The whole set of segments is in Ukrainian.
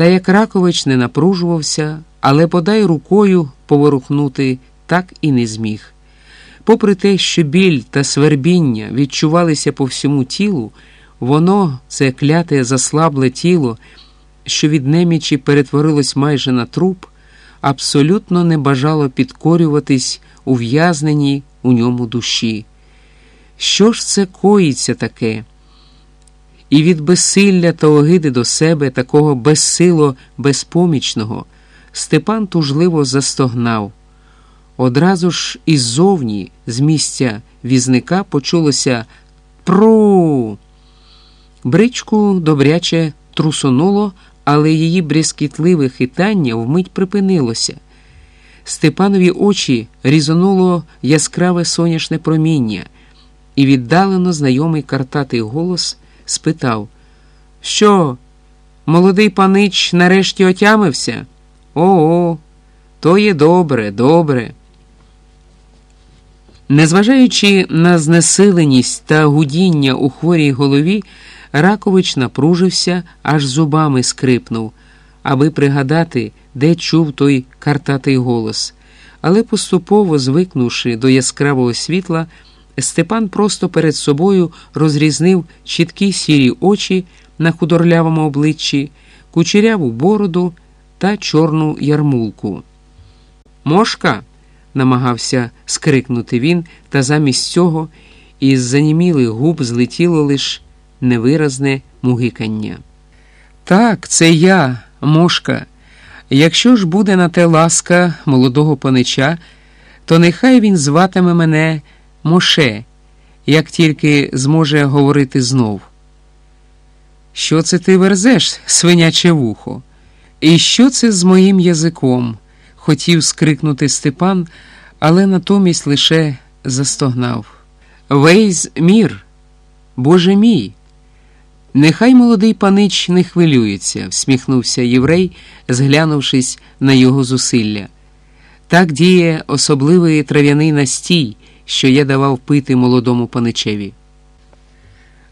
Та як Ракович не напружувався, але подай рукою поворухнути так і не зміг. Попри те, що біль та свербіння відчувалися по всьому тілу, воно, це кляте заслабле тіло, що від немічі перетворилось майже на труп, абсолютно не бажало підкорюватись ув'язненій у ньому душі. Що ж це коїться таке? І від безсилля та огиди до себе, такого безсило безпомічного, Степан тужливо застогнав. Одразу ж іззовні, з місця візника, почулося пру. Бричку добряче трусонуло, але її брязкітливе хитання вмить припинилося. Степанові очі різонуло яскраве сонячне проміння, і віддалено знайомий картатий голос спитав: Що, молодий панич нарешті отямився? О, то є добре, добре. Незважаючи на знесиленість та гудіння у хворій голові, Ракович напружився, аж зубами скрипнув, аби пригадати, де чув той картатий голос. Але поступово звикнувши до яскравого світла, Степан просто перед собою розрізнив чіткі сірі очі на худорлявому обличчі, кучеряву бороду та чорну ярмулку. Мошка. намагався скрикнути він, та замість цього із занімілих губ злетіло лиш невиразне мугикання. Так, це я, мошка. Якщо ж буде на те ласка молодого панича, то нехай він зватиме мене Моше, як тільки зможе говорити знов. Що це ти верзеш, свиняче вухо? І що це з моїм язиком? хотів скрикнути Степан, але натомість лише застогнав. Вейз мір, Боже мій! Нехай молодий панич не хвилюється, всміхнувся єврей, зглянувшись на його зусилля. Так діє особливий трав'яний настій, що я давав пити молодому паничеві.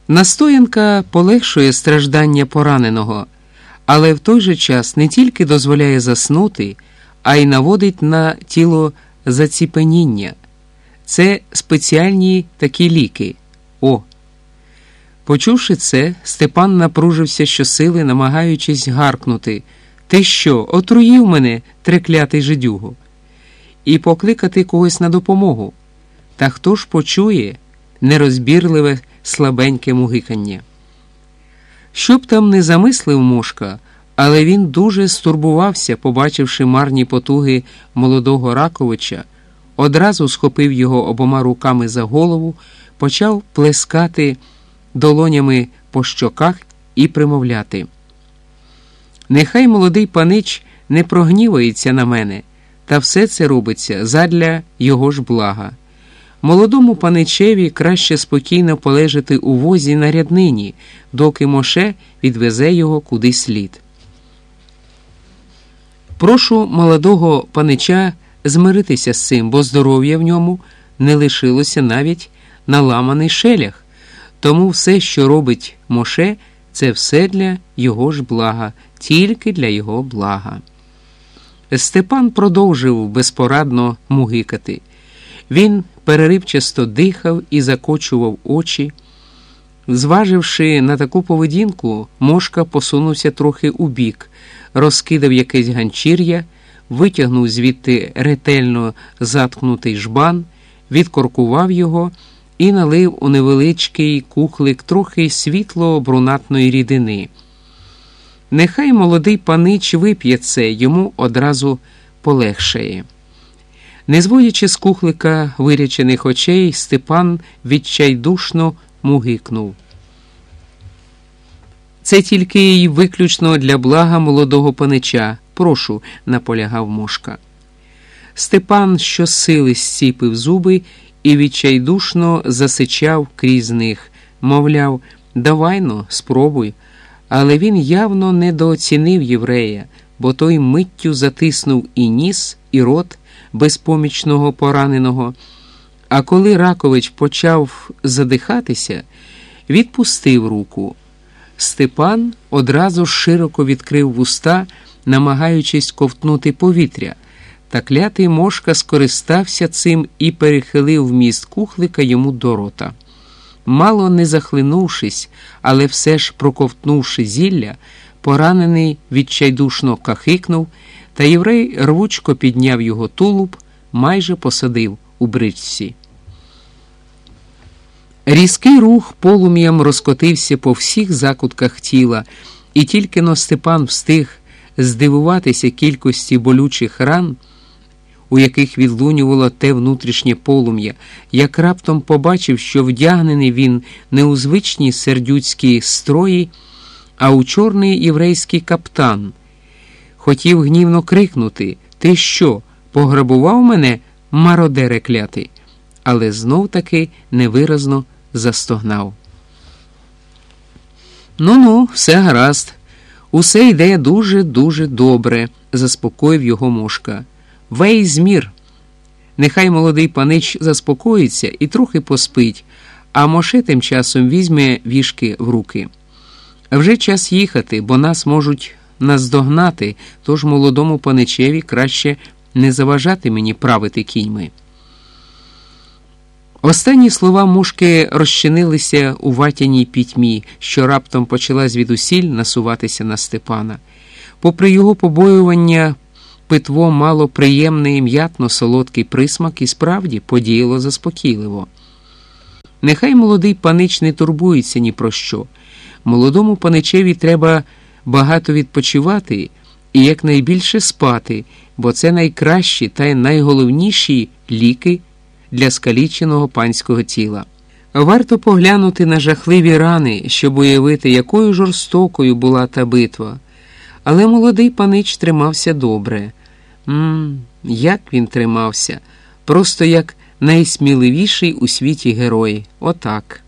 Настоянка полегшує страждання пораненого, але в той же час не тільки дозволяє заснути, а й наводить на тіло заціпеніння. Це спеціальні такі ліки. О! Почувши це, Степан напружився щосили, намагаючись гаркнути Ти що, отруїв мене, треклятий жидюго? І покликати когось на допомогу. Та хто ж почує нерозбірливе слабеньке мугикання? Щоб там не замислив мошка, але він дуже стурбувався, побачивши марні потуги молодого Раковича, одразу схопив його обома руками за голову, почав плескати долонями по щоках і примовляти. Нехай молодий панич не прогнівається на мене, та все це робиться задля його ж блага. Молодому паничеві краще спокійно полежати у возі на ряднині, доки Моше відвезе його куди слід. Прошу молодого панича змиритися з цим, бо здоров'я в ньому не лишилося навіть на ламаний шелях. Тому все, що робить Моше, це все для його ж блага, тільки для його блага. Степан продовжив безпорадно мугикати. Він переривчасто дихав і закочував очі. Зваживши на таку поведінку, мошка посунувся трохи убік, розкидав якесь ганчір'я, витягнув звідти ретельно заткнутий жбан, відкоркував його і налив у невеличкий кухлик трохи світло брунатної рідини. Нехай молодий панич вип'є це, йому одразу полегшає. Не зводячи з кухлика вирячених очей, Степан відчайдушно мугикнув. Це тільки й виключно для блага молодого панича. Прошу, наполягав мошка. Степан щосили зціпив зуби і відчайдушно засичав крізь них, мовляв, давайно, спробуй. Але він явно недооцінив єврея, бо той миттю затиснув і ніс, і рот безпомічного пораненого. А коли Ракович почав задихатися, відпустив руку. Степан одразу широко відкрив вуста, намагаючись ковтнути повітря, та клятий мошка скористався цим і перехилив вміст кухлика йому до рота. Мало не захлинувшись, але все ж проковтнувши зілля, поранений відчайдушно кахикнув, та єврей рвучко підняв його тулуб, майже посадив у бричці. Різкий рух полум'ям розкотився по всіх закутках тіла, і тільки но Степан встиг здивуватися кількості болючих ран, у яких відлунювало те внутрішнє полум'я, як раптом побачив, що вдягнений він не у звичні сердюцькі строї, а у чорний єврейський каптан. Хотів гнівно крикнути Ти що, пограбував мене, мародере клятий? Але знов таки невиразно застогнав. Ну ну, все гаразд. Усе йде дуже-дуже добре, заспокоїв його мошка. Вей змір. Нехай молодий панич заспокоїться і трохи поспить, а Моше тим часом візьме вішки в руки. Вже час їхати, бо нас можуть наздогнати, тож молодому паничеві краще не заважати мені правити кіньми. Останні слова мушки розчинилися у ватяній пітьмі, що раптом почала звідусіль насуватися на Степана. Попри його побоювання, питво мало приємний м'ятно солодкий присмак і справді подіяло заспокійливо. Нехай молодий панич не турбується ні про що. Молодому паничеві треба багато відпочивати і якнайбільше спати, бо це найкращі та найголовніші ліки для скаліченого панського тіла. Варто поглянути на жахливі рани, щоб уявити, якою жорстокою була та битва. Але молодий панич тримався добре. Мм, як він тримався, просто як найсміливіший у світі герой. Отак.